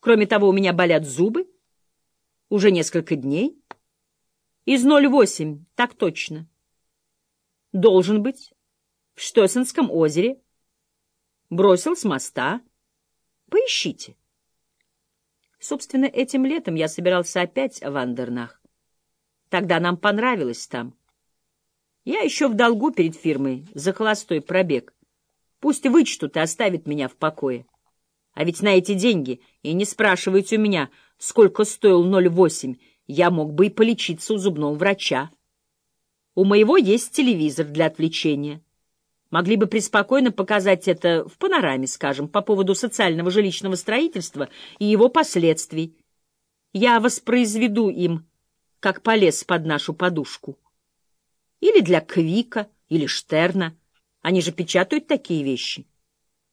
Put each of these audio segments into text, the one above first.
Кроме того, у меня болят зубы. Уже несколько дней. Из 0,8, так точно. Должен быть. В Штосенском озере. Бросил с моста. Поищите. Собственно, этим летом я собирался опять в Андернах. Тогда нам понравилось там. Я еще в долгу перед фирмой за холостой пробег. Пусть вычтут и оставят меня в покое. А ведь на эти деньги, и не спрашивайте у меня, сколько стоил 0,8, я мог бы и полечиться у зубного врача. У моего есть телевизор для отвлечения. Могли бы преспокойно показать это в панораме, скажем, по поводу социального жилищного строительства и его последствий. Я воспроизведу им, как полез под нашу подушку. Или для Квика, или Штерна. Они же печатают такие вещи.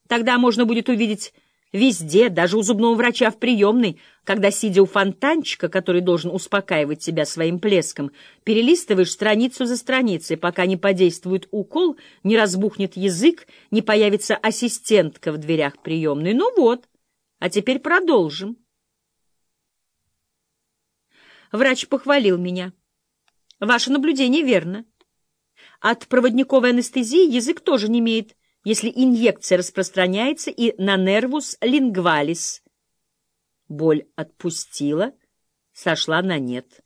Тогда можно будет увидеть Везде, даже у зубного врача в приемной, когда, сидя у фонтанчика, который должен успокаивать тебя своим плеском, перелистываешь страницу за страницей, пока не подействует укол, не разбухнет язык, не появится ассистентка в дверях приемной. Ну вот, а теперь продолжим. Врач похвалил меня. Ваше наблюдение верно. От проводниковой анестезии язык тоже не имеет если инъекция распространяется и на нервус лингвалис. Боль отпустила, сошла на нет.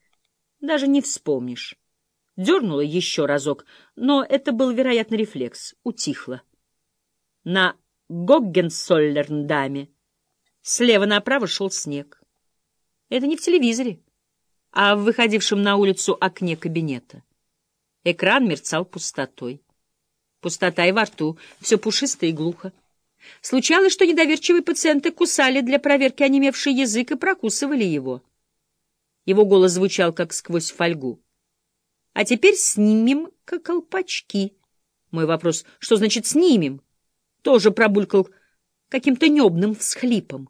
Даже не вспомнишь. Дернула еще разок, но это был, вероятно, рефлекс. Утихла. На Гоггенсоллерндаме слева направо шел снег. Это не в телевизоре, а в выходившем на улицу окне кабинета. Экран мерцал пустотой. Пустота и во рту, все пушисто и глухо. Случалось, что недоверчивые пациенты кусали для проверки онемевший язык и прокусывали его. Его голос звучал, как сквозь фольгу. «А теперь снимем как колпачки». Мой вопрос, что значит «снимем?» Тоже пробулькал каким-то небным всхлипом.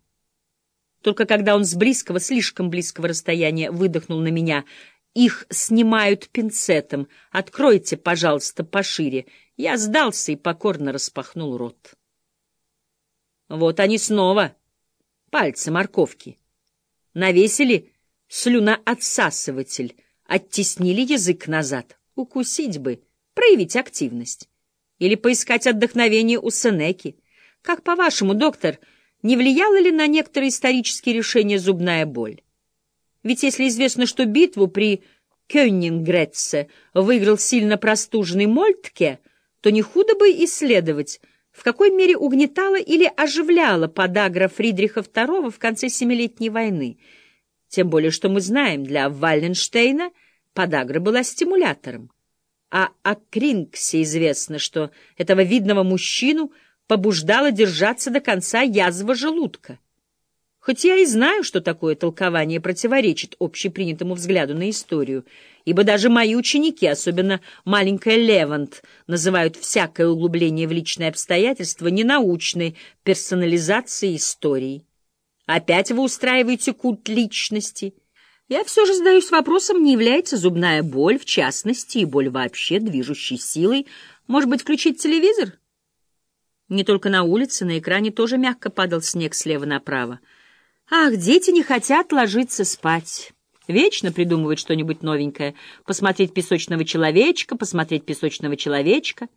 Только когда он с близкого, слишком близкого расстояния выдохнул на меня, их снимают пинцетом. Откройте, пожалуйста, пошире. Я сдался и покорно распахнул рот. Вот они снова, пальцы морковки. Навесили слюноотсасыватель, оттеснили язык назад. Укусить бы, проявить активность. Или поискать отдохновение у Сенеки. Как по-вашему, доктор, не влияла ли на некоторые исторические решения зубная боль? Ведь если известно, что битву при Кённингретце выиграл сильно простуженный Мольтке, то не худо бы исследовать, в какой мере угнетала или оживляла подагра Фридриха II в конце Семилетней войны. Тем более, что мы знаем, для Вальленштейна подагра была стимулятором. А о Крингсе известно, что этого видного мужчину побуждало держаться до конца язва желудка. Хоть я и знаю, что такое толкование противоречит общепринятому взгляду на историю, ибо даже мои ученики, особенно маленькая Левант, называют всякое углубление в личные обстоятельства ненаучной персонализацией истории. Опять вы устраиваете культ личности. Я все же задаюсь вопросом, не является зубная боль, в частности, и боль вообще, движущей силой, может быть, включить телевизор? Не только на улице, на экране тоже мягко падал снег слева направо. Ах, дети не хотят ложиться спать. Вечно придумывают что-нибудь новенькое. Посмотреть песочного человечка, посмотреть песочного человечка.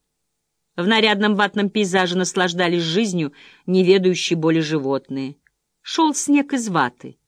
В нарядном ватном пейзаже наслаждались жизнью неведающие боли животные. Шел снег из ваты.